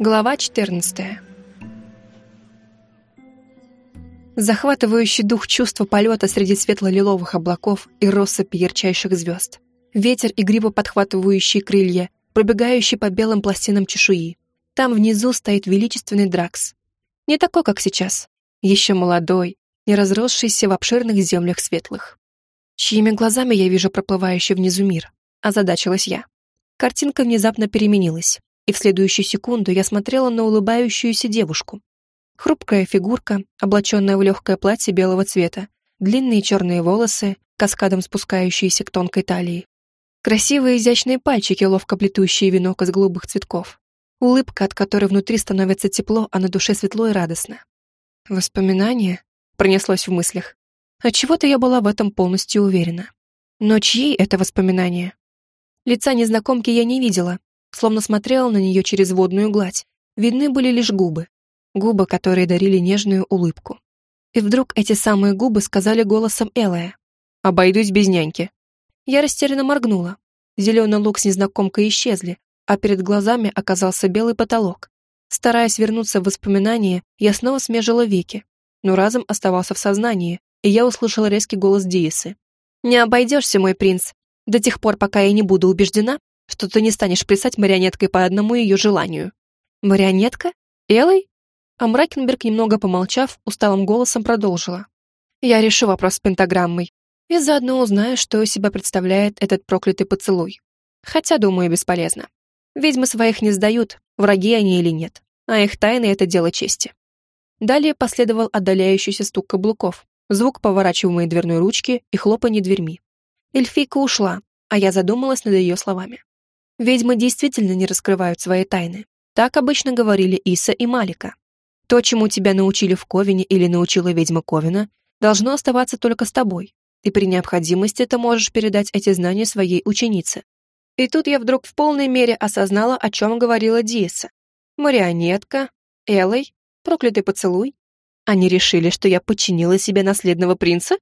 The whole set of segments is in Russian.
Глава 14. Захватывающий дух чувства полета среди светло-лиловых облаков и россыпи ярчайших звезд. Ветер, игриво подхватывающий крылья, пробегающий по белым пластинам чешуи. Там внизу стоит величественный Дракс. Не такой, как сейчас. Еще молодой, не разросшийся в обширных землях светлых. Чьими глазами я вижу проплывающий внизу мир? Озадачилась я. Картинка внезапно переменилась и в следующую секунду я смотрела на улыбающуюся девушку. Хрупкая фигурка, облаченная в легкое платье белого цвета, длинные черные волосы, каскадом спускающиеся к тонкой талии. Красивые изящные пальчики, ловко плетущие венок из голубых цветков. Улыбка, от которой внутри становится тепло, а на душе светло и радостно. Воспоминания пронеслось в мыслях. Отчего-то я была в этом полностью уверена. Но чьи это воспоминания? Лица незнакомки я не видела, словно смотрела на нее через водную гладь. Видны были лишь губы. Губы, которые дарили нежную улыбку. И вдруг эти самые губы сказали голосом Элая. «Обойдусь без няньки». Я растерянно моргнула. Зеленый лук с незнакомкой исчезли, а перед глазами оказался белый потолок. Стараясь вернуться в воспоминания, я снова смежила веки, но разом оставался в сознании, и я услышала резкий голос Диесы. «Не обойдешься, мой принц, до тех пор, пока я не буду убеждена, что ты не станешь плясать марионеткой по одному ее желанию. Марионетка? Элой? А Мракенберг, немного помолчав, усталым голосом продолжила. Я решу вопрос с пентаграммой и заодно узнаю, что из себя представляет этот проклятый поцелуй. Хотя, думаю, бесполезно. Ведьмы своих не сдают, враги они или нет, а их тайны — это дело чести. Далее последовал отдаляющийся стук каблуков, звук поворачиваемой дверной ручки и хлопанье дверьми. Эльфийка ушла, а я задумалась над ее словами. Ведьмы действительно не раскрывают свои тайны. Так обычно говорили Иса и Малика. То, чему тебя научили в Ковине или научила ведьма Ковина, должно оставаться только с тобой, и при необходимости ты можешь передать эти знания своей ученице. И тут я вдруг в полной мере осознала, о чем говорила Диеса. Марионетка, Элой, проклятый поцелуй. Они решили, что я подчинила себе наследного принца?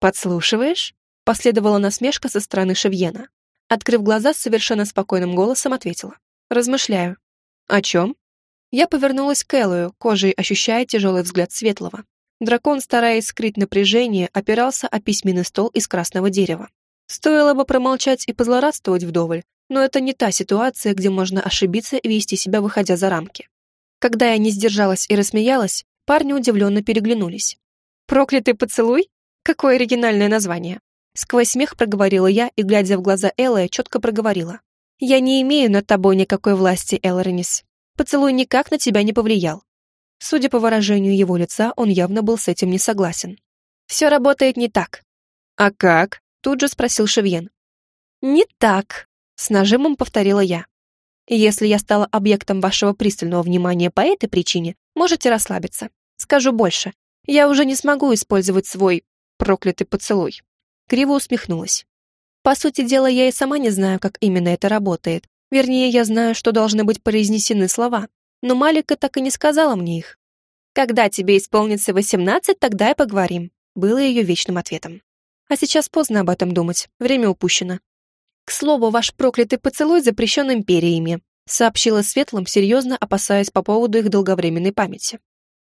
Подслушиваешь? Последовала насмешка со стороны Шевьена. Открыв глаза, с совершенно спокойным голосом ответила. «Размышляю». «О чем?» Я повернулась к Эллою, кожей ощущая тяжелый взгляд Светлого. Дракон, стараясь скрыть напряжение, опирался о письменный стол из красного дерева. Стоило бы промолчать и позлорадствовать вдоволь, но это не та ситуация, где можно ошибиться и вести себя, выходя за рамки. Когда я не сдержалась и рассмеялась, парни удивленно переглянулись. «Проклятый поцелуй? Какое оригинальное название!» Сквозь смех проговорила я и, глядя в глаза Эллы, четко проговорила. «Я не имею над тобой никакой власти, Элронис. Поцелуй никак на тебя не повлиял». Судя по выражению его лица, он явно был с этим не согласен. «Все работает не так». «А как?» — тут же спросил Шевьен. «Не так», — с нажимом повторила я. «Если я стала объектом вашего пристального внимания по этой причине, можете расслабиться. Скажу больше. Я уже не смогу использовать свой проклятый поцелуй криво усмехнулась. По сути дела, я и сама не знаю, как именно это работает. Вернее, я знаю, что должны быть произнесены слова, но Малика так и не сказала мне их. «Когда тебе исполнится восемнадцать, тогда и поговорим», было ее вечным ответом. А сейчас поздно об этом думать, время упущено. «К слову, ваш проклятый поцелуй запрещен империями», сообщила Светлым, серьезно опасаясь по поводу их долговременной памяти.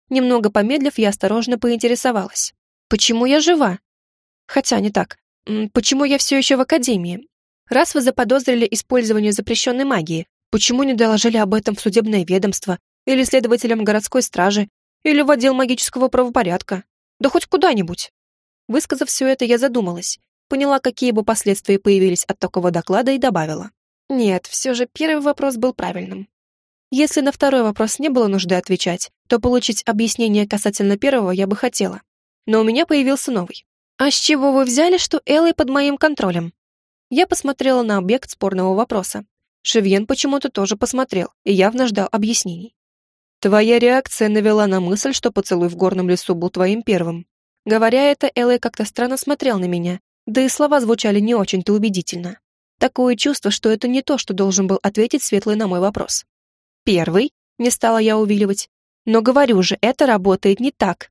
Немного помедлив, я осторожно поинтересовалась. «Почему я жива?» Хотя не так. Почему я все еще в академии? Раз вы заподозрили использование запрещенной магии, почему не доложили об этом в судебное ведомство или следователям городской стражи или в отдел магического правопорядка? Да хоть куда-нибудь. Высказав все это, я задумалась, поняла, какие бы последствия появились от такого доклада и добавила. Нет, все же первый вопрос был правильным. Если на второй вопрос не было нужды отвечать, то получить объяснение касательно первого я бы хотела. Но у меня появился новый. «А с чего вы взяли, что Эллой под моим контролем?» Я посмотрела на объект спорного вопроса. Шевьен почему-то тоже посмотрел и явно ждал объяснений. «Твоя реакция навела на мысль, что поцелуй в горном лесу был твоим первым». Говоря это, Эллой как-то странно смотрел на меня, да и слова звучали не очень-то убедительно. Такое чувство, что это не то, что должен был ответить Светлый на мой вопрос. «Первый?» — не стала я увиливать. «Но говорю же, это работает не так.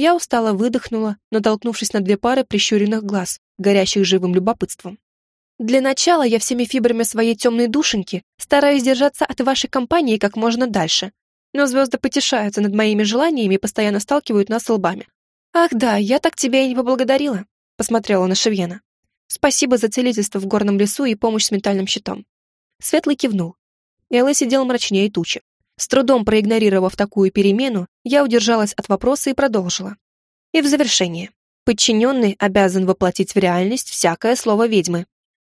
Я устало выдохнула, натолкнувшись на две пары прищуренных глаз, горящих живым любопытством. Для начала я всеми фибрами своей темной душеньки стараюсь держаться от вашей компании как можно дальше. Но звезды потешаются над моими желаниями и постоянно сталкивают нас лбами. Ах да, я так тебя и не поблагодарила, посмотрела на Шевьена. Спасибо за целительство в горном лесу и помощь с ментальным щитом. Светлый кивнул. Элла сидел мрачнее тучи. С трудом проигнорировав такую перемену, я удержалась от вопроса и продолжила. И в завершение. Подчиненный обязан воплотить в реальность всякое слово ведьмы,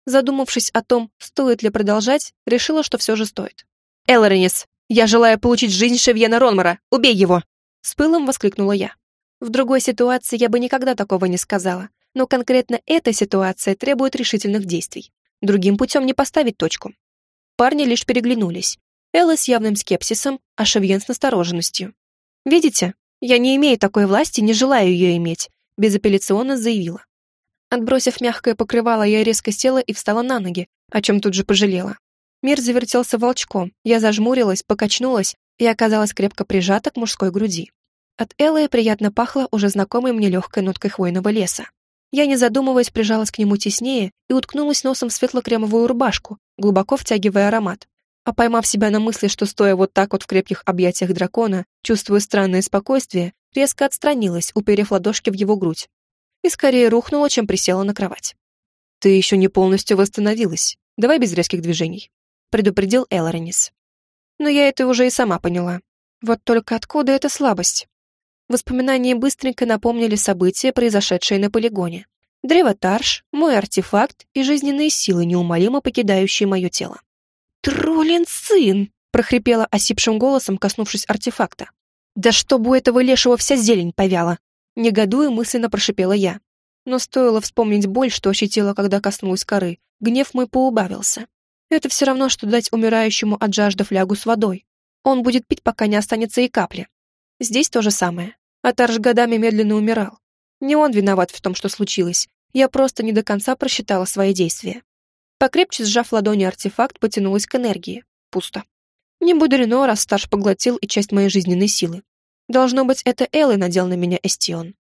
Задумавшись о том, стоит ли продолжать, решила, что все же стоит. «Элоренис, я желаю получить жизнь Шевьена Ронмара! Убей его!» С пылом воскликнула я. В другой ситуации я бы никогда такого не сказала, но конкретно эта ситуация требует решительных действий. Другим путем не поставить точку. Парни лишь переглянулись. Элла с явным скепсисом, а Шевьен с настороженностью. «Видите, я не имею такой власти, не желаю ее иметь», безапелляционно заявила. Отбросив мягкое покрывало, я резко села и встала на ноги, о чем тут же пожалела. Мир завертелся волчком, я зажмурилась, покачнулась и оказалась крепко прижата к мужской груди. От Эллы приятно пахло уже знакомой мне легкой ноткой хвойного леса. Я, не задумываясь, прижалась к нему теснее и уткнулась носом в светло-кремовую рубашку, глубоко втягивая аромат. А поймав себя на мысли, что стоя вот так вот в крепких объятиях дракона, чувствую странное спокойствие, резко отстранилась, уперев ладошки в его грудь, и скорее рухнула, чем присела на кровать. «Ты еще не полностью восстановилась. Давай без резких движений», — предупредил Элоренис. Но я это уже и сама поняла. Вот только откуда эта слабость? Воспоминания быстренько напомнили события, произошедшие на полигоне. Древо Тарш, мой артефакт и жизненные силы, неумолимо покидающие мое тело. «Троллин сын!» — прохрипела осипшим голосом, коснувшись артефакта. «Да чтобы у этого лешего вся зелень повяла!» Негодуя мысленно прошипела я. Но стоило вспомнить боль, что ощутила, когда коснулась коры, гнев мой поубавился. Это все равно, что дать умирающему от жажды флягу с водой. Он будет пить, пока не останется и капли. Здесь то же самое. Атарж годами медленно умирал. Не он виноват в том, что случилось. Я просто не до конца просчитала свои действия. Покрепче сжав ладони артефакт, потянулась к энергии. Пусто. Не мудрено, раз Старш поглотил и часть моей жизненной силы. Должно быть, это Элли надел на меня эстион.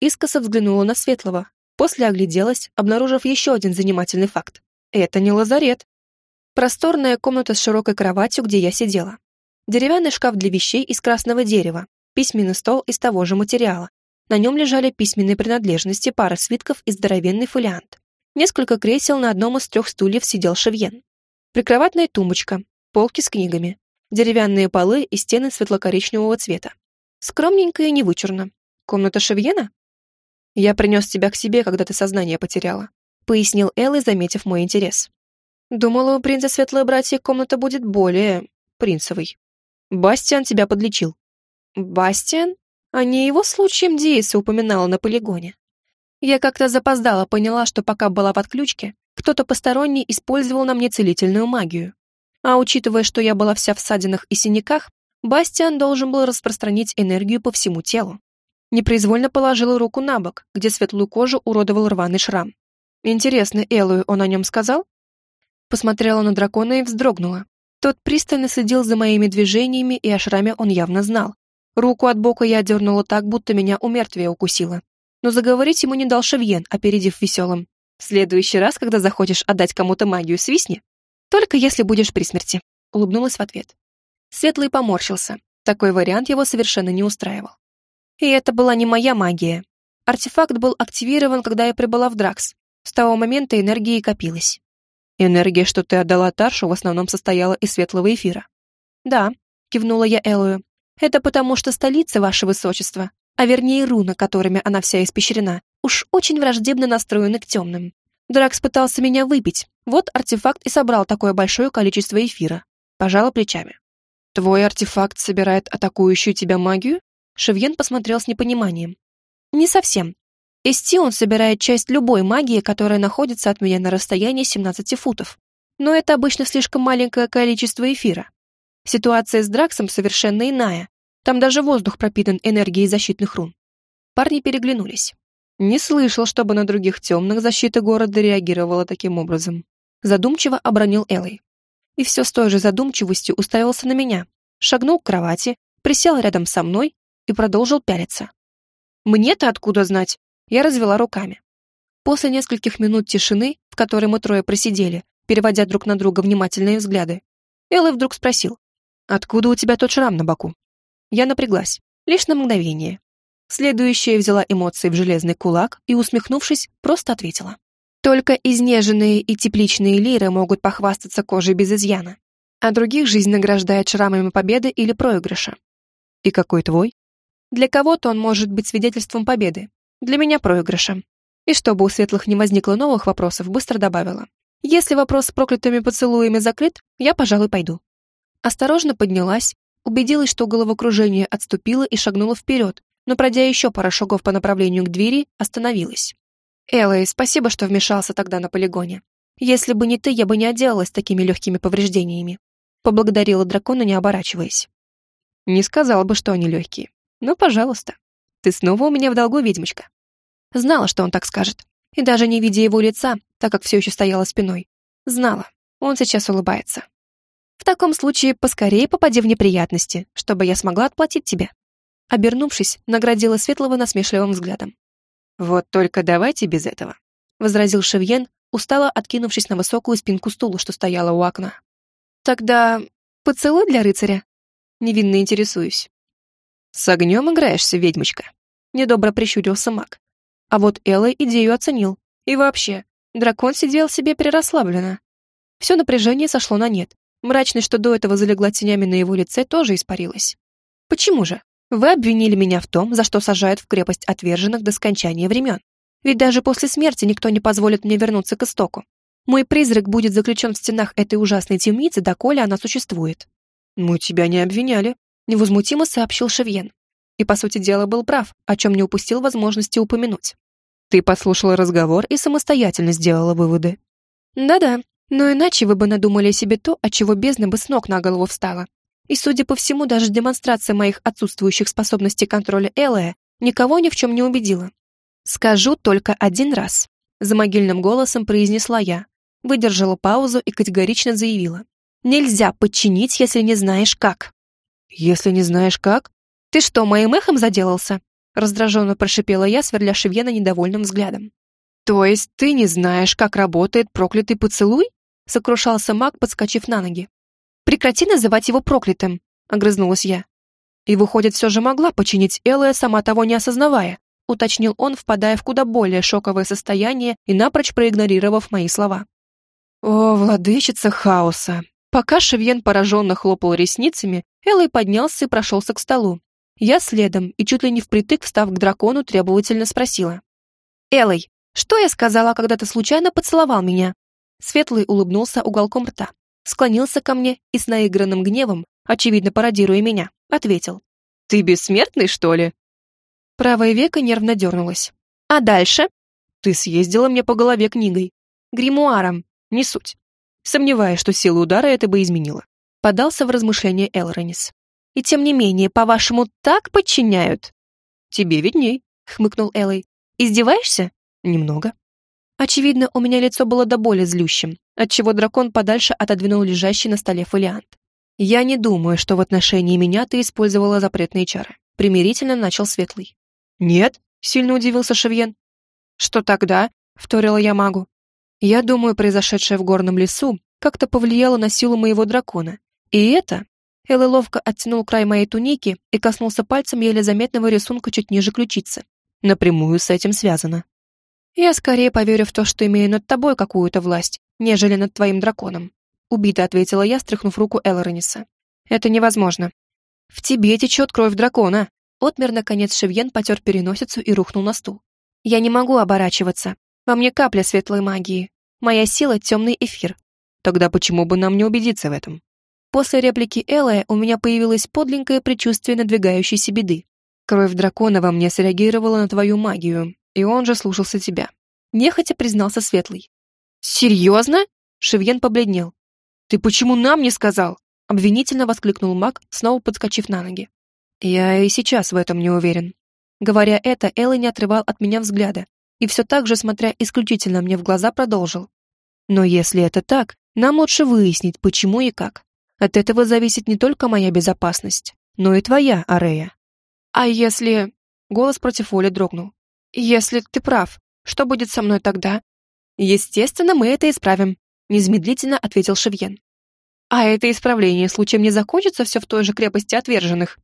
Искоса взглянула на Светлого, после огляделась, обнаружив еще один занимательный факт. Это не лазарет. Просторная комната с широкой кроватью, где я сидела. Деревянный шкаф для вещей из красного дерева, письменный стол из того же материала. На нем лежали письменные принадлежности, пара свитков и здоровенный фолиант. Несколько кресел на одном из трех стульев сидел Шевьен. Прикроватная тумбочка, полки с книгами, деревянные полы и стены светло-коричневого цвета. Скромненько и невычурно. Комната Шевьена? Я принес тебя к себе, когда ты сознание потеряла, пояснил Элли, заметив мой интерес. Думала, у принца Светлое Братье комната будет более... принцевой. Бастиан тебя подлечил. Бастиан? А не его случаем Диеса упоминала на полигоне. Я как-то запоздала поняла, что пока была в отключке, кто-то посторонний использовал на мне целительную магию. А учитывая, что я была вся в ссадинах и синяках, Бастиан должен был распространить энергию по всему телу. Непроизвольно положил руку на бок, где светлую кожу уродовал рваный шрам. Интересно, Элую он о нем сказал? Посмотрела на дракона и вздрогнула. Тот пристально следил за моими движениями, и о шраме он явно знал. Руку от бока я дернула так, будто меня у мертвия укусила. Но заговорить ему не дал Шевьен, опередив веселым. «В следующий раз, когда захочешь отдать кому-то магию, свистни. Только если будешь при смерти», — улыбнулась в ответ. Светлый поморщился. Такой вариант его совершенно не устраивал. И это была не моя магия. Артефакт был активирован, когда я прибыла в Дракс. С того момента энергии копилась. Энергия, что ты отдала Таршу, в основном состояла из светлого эфира. Да, кивнула я Элую. Это потому, что столица, ваше высочество, а вернее руна, которыми она вся испещрена, уж очень враждебно настроены к темным. Дракс пытался меня выпить, вот артефакт и собрал такое большое количество эфира. Пожала плечами. «Твой артефакт собирает атакующую тебя магию?» Шевьен посмотрел с непониманием. «Не совсем. Эстион собирает часть любой магии, которая находится от меня на расстоянии 17 футов. Но это обычно слишком маленькое количество эфира. Ситуация с Драксом совершенно иная. Там даже воздух пропитан энергией защитных рун». Парни переглянулись. Не слышал, чтобы на других темных защита города реагировала таким образом. Задумчиво обронил Элой и все с той же задумчивостью уставился на меня, шагнул к кровати, присел рядом со мной и продолжил пялиться. «Мне-то откуда знать?» Я развела руками. После нескольких минут тишины, в которой мы трое просидели, переводя друг на друга внимательные взгляды, Элой вдруг спросил, «Откуда у тебя тот шрам на боку?» Я напряглась, лишь на мгновение. Следующая взяла эмоции в железный кулак и, усмехнувшись, просто ответила. Только изнеженные и тепличные лиры могут похвастаться кожей без изъяна, а других жизнь награждает шрамами победы или проигрыша. И какой твой? Для кого-то он может быть свидетельством победы, для меня проигрышем. И чтобы у светлых не возникло новых вопросов, быстро добавила. Если вопрос с проклятыми поцелуями закрыт, я, пожалуй, пойду. Осторожно поднялась, убедилась, что головокружение отступило и шагнула вперед, но, пройдя еще пару шагов по направлению к двери, остановилась. «Элэй, спасибо, что вмешался тогда на полигоне. Если бы не ты, я бы не отделалась такими легкими повреждениями». Поблагодарила дракона, не оборачиваясь. Не сказала бы, что они легкие. Ну, пожалуйста. Ты снова у меня в долгу, ведьмочка. Знала, что он так скажет. И даже не видя его лица, так как все еще стояла спиной, знала, он сейчас улыбается. В таком случае поскорее попади в неприятности, чтобы я смогла отплатить тебе. Обернувшись, наградила Светлого насмешливым взглядом. «Вот только давайте без этого», — возразил Шевьен, устало откинувшись на высокую спинку стула, что стояла у окна. «Тогда поцелуй для рыцаря?» Невинно интересуюсь. «С огнем играешься, ведьмочка?» Недобро прищурился маг. А вот Элла идею оценил. И вообще, дракон сидел себе перерасслабленно. Все напряжение сошло на нет. Мрачность, что до этого залегла тенями на его лице, тоже испарилась. Почему же? Вы обвинили меня в том, за что сажают в крепость отверженных до скончания времен. Ведь даже после смерти никто не позволит мне вернуться к истоку. Мой призрак будет заключен в стенах этой ужасной темницы, доколе она существует. Мы тебя не обвиняли, невозмутимо сообщил Шевьен. И, по сути дела, был прав, о чем не упустил возможности упомянуть. Ты послушала разговор и самостоятельно сделала выводы. Да-да, но иначе вы бы надумали себе то, от чего бездна бы с ног на голову встала. И, судя по всему, даже демонстрация моих отсутствующих способностей контроля Элая никого ни в чем не убедила. «Скажу только один раз», — за могильным голосом произнесла я, выдержала паузу и категорично заявила. «Нельзя подчинить, если не знаешь как». «Если не знаешь как?» «Ты что, моим эхом заделался?» Раздраженно прошипела я, сверля Шевьена недовольным взглядом. «То есть ты не знаешь, как работает проклятый поцелуй?» Сокрушался маг, подскочив на ноги. Прекрати называть его проклятым», — огрызнулась я. «И, выходит, все же могла починить Элая, сама того не осознавая», — уточнил он, впадая в куда более шоковое состояние и напрочь проигнорировав мои слова. «О, владычица хаоса!» Пока Шевьен пораженно хлопал ресницами, Элай поднялся и прошелся к столу. Я следом и чуть ли не впритык, встав к дракону, требовательно спросила. «Элай, что я сказала, когда ты случайно поцеловал меня?» Светлый улыбнулся уголком рта склонился ко мне и с наигранным гневом, очевидно пародируя меня, ответил. «Ты бессмертный, что ли?» Правое веко нервно дернулось. «А дальше?» «Ты съездила мне по голове книгой. Гримуаром. Не суть. Сомневаюсь, что силу удара это бы изменило». Подался в размышление Элронис. «И тем не менее, по-вашему, так подчиняют?» «Тебе видней», — хмыкнул Элой. «Издеваешься?» «Немного». Очевидно, у меня лицо было до боли злющим, отчего дракон подальше отодвинул лежащий на столе фолиант. «Я не думаю, что в отношении меня ты использовала запретные чары», примирительно начал Светлый. «Нет?» — сильно удивился Шевьен. «Что тогда?» — вторила я магу. «Я думаю, произошедшее в горном лесу как-то повлияло на силу моего дракона. И это...» Элла ловко оттянул край моей туники и коснулся пальцем еле заметного рисунка чуть ниже ключицы. Напрямую с этим связано. Я скорее поверю в то, что имею над тобой какую-то власть, нежели над твоим драконом. Убито ответила я, стряхнув руку Элрониса. Это невозможно. В тебе течет кровь дракона. Отмер, наконец, Шевьен потер переносицу и рухнул на стул. Я не могу оборачиваться. Во мне капля светлой магии. Моя сила — темный эфир. Тогда почему бы нам не убедиться в этом? После реплики Элая у меня появилось подлинное предчувствие надвигающейся беды. Кровь дракона во мне среагировала на твою магию, и он же слушался тебя. Нехотя признался Светлый. «Серьезно?» Шевьен побледнел. «Ты почему нам не сказал?» Обвинительно воскликнул маг, снова подскочив на ноги. «Я и сейчас в этом не уверен». Говоря это, Элла не отрывал от меня взгляда и все так же, смотря исключительно мне в глаза, продолжил. «Но если это так, нам лучше выяснить, почему и как. От этого зависит не только моя безопасность, но и твоя, Арея». «А если...» Голос против воли дрогнул. «Если ты прав, Что будет со мной тогда? Естественно, мы это исправим, незамедлительно ответил Шевьен. А это исправление случаем не закончится все в той же крепости отверженных?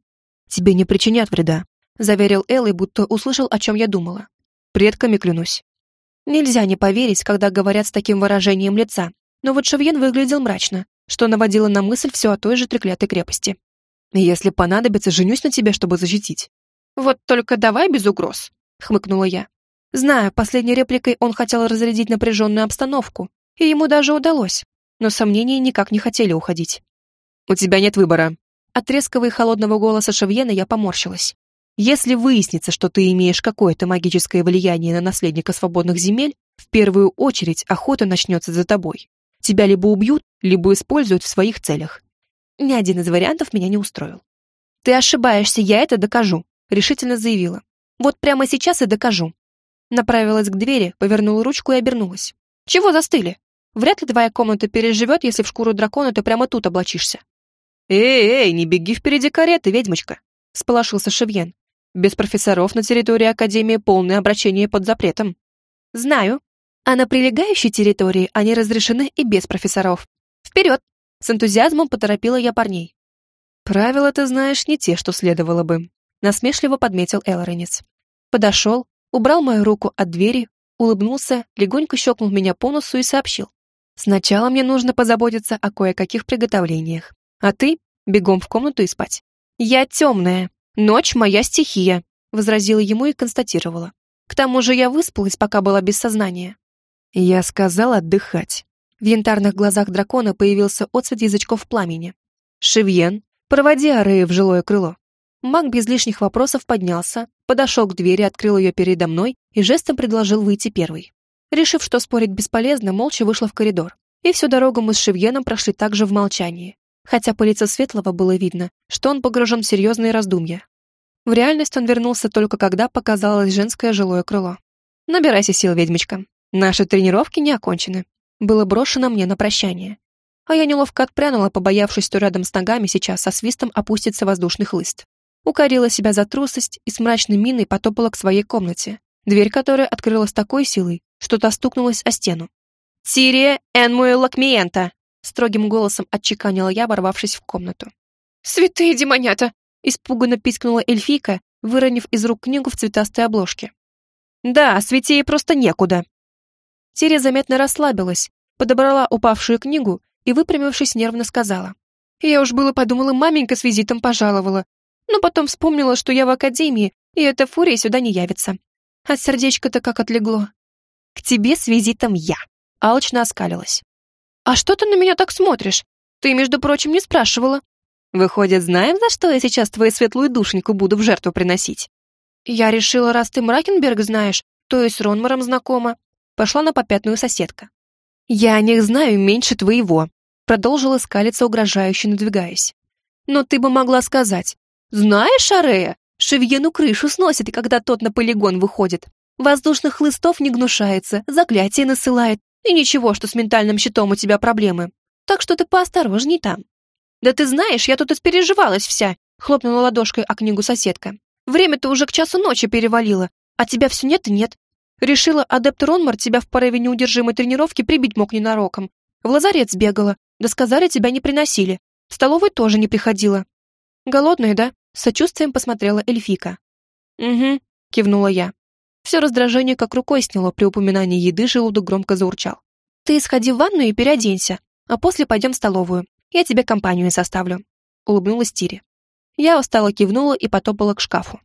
Тебе не причинят вреда, заверил Элли, будто услышал, о чем я думала. Предками клянусь. Нельзя не поверить, когда говорят с таким выражением лица, но вот Шевьен выглядел мрачно, что наводило на мысль все о той же треклятой крепости. «Если понадобится, женюсь на тебе, чтобы защитить». «Вот только давай без угроз», — хмыкнула я. Знаю, последней репликой он хотел разрядить напряженную обстановку, и ему даже удалось, но сомнения никак не хотели уходить. «У тебя нет выбора». От резкого и холодного голоса Шевьена я поморщилась. «Если выяснится, что ты имеешь какое-то магическое влияние на наследника свободных земель, в первую очередь охота начнется за тобой. Тебя либо убьют, либо используют в своих целях. Ни один из вариантов меня не устроил. «Ты ошибаешься, я это докажу», — решительно заявила. «Вот прямо сейчас и докажу». Направилась к двери, повернула ручку и обернулась. «Чего застыли? Вряд ли твоя комната переживет, если в шкуру дракона ты прямо тут облачишься». «Эй, эй, не беги впереди кареты, ведьмочка!» — сполошился Шевьен. «Без профессоров на территории Академии полное обращение под запретом». «Знаю», а на прилегающей территории они разрешены и без профессоров. Вперед! С энтузиазмом поторопила я парней. Правила ты знаешь не те, что следовало бы, насмешливо подметил Элоренец. Подошел, убрал мою руку от двери, улыбнулся, легонько щелкнул меня по носу и сообщил. Сначала мне нужно позаботиться о кое-каких приготовлениях, а ты бегом в комнату и спать. Я темная, ночь моя стихия, возразила ему и констатировала. К тому же я выспалась, пока была без сознания. Я сказал отдыхать. В янтарных глазах дракона появился отцвет язычков пламени. «Шевьен, проводи Арея в жилое крыло». Маг без лишних вопросов поднялся, подошел к двери, открыл ее передо мной и жестом предложил выйти первый. Решив, что спорить бесполезно, молча вышла в коридор. И всю дорогу мы с Шевьеном прошли также в молчании, хотя по лицу Светлого было видно, что он погружен в серьезные раздумья. В реальность он вернулся только когда показалось женское жилое крыло. «Набирайся сил, ведьмочка. Наши тренировки не окончены. Было брошено мне на прощание. А я неловко отпрянула, побоявшись, что рядом с ногами сейчас со свистом опустится воздушный хлыст. Укорила себя за трусость и с мрачной миной потопала к своей комнате, дверь которой открылась такой силой, что та стукнулась о стену. «Тирия Энмуэ Лакмиента!» строгим голосом отчеканила я, ворвавшись в комнату. «Святые демонята!» испуганно пискнула эльфийка, выронив из рук книгу в цветастой обложке. «Да, святее просто некуда», Терри заметно расслабилась, подобрала упавшую книгу и, выпрямившись, нервно сказала. «Я уж было подумала, маменька с визитом пожаловала, но потом вспомнила, что я в академии, и эта фурия сюда не явится. От сердечка-то как отлегло. К тебе с визитом я!» Алчно оскалилась. «А что ты на меня так смотришь? Ты, между прочим, не спрашивала». «Выходит, знаем, за что я сейчас твою светлую душнику буду в жертву приносить?» «Я решила, раз ты Мракенберг знаешь, то и с Ронмаром знакома пошла на попятную соседка. «Я о них знаю меньше твоего», продолжила скалиться, угрожающе надвигаясь. «Но ты бы могла сказать. Знаешь, Арея, Шевьену крышу сносит, когда тот на полигон выходит. Воздушных хлыстов не гнушается, заклятие насылает, и ничего, что с ментальным щитом у тебя проблемы. Так что ты поосторожней там». «Да ты знаешь, я тут испереживалась вся», хлопнула ладошкой о книгу соседка. «Время-то уже к часу ночи перевалило, а тебя все нет и нет. Решила, адепт Ронмар тебя в порыве неудержимой тренировки прибить мог ненароком. В лазарет сбегала, да сказали, тебя не приносили. В столовой тоже не приходила. Голодная, да? С сочувствием посмотрела эльфика. Угу, кивнула я. Все раздражение как рукой сняло при упоминании еды, желудок громко заурчал. Ты сходи в ванную и переоденься, а после пойдем в столовую. Я тебе компанию составлю. Улыбнулась Тири. Я устало кивнула и потопала к шкафу.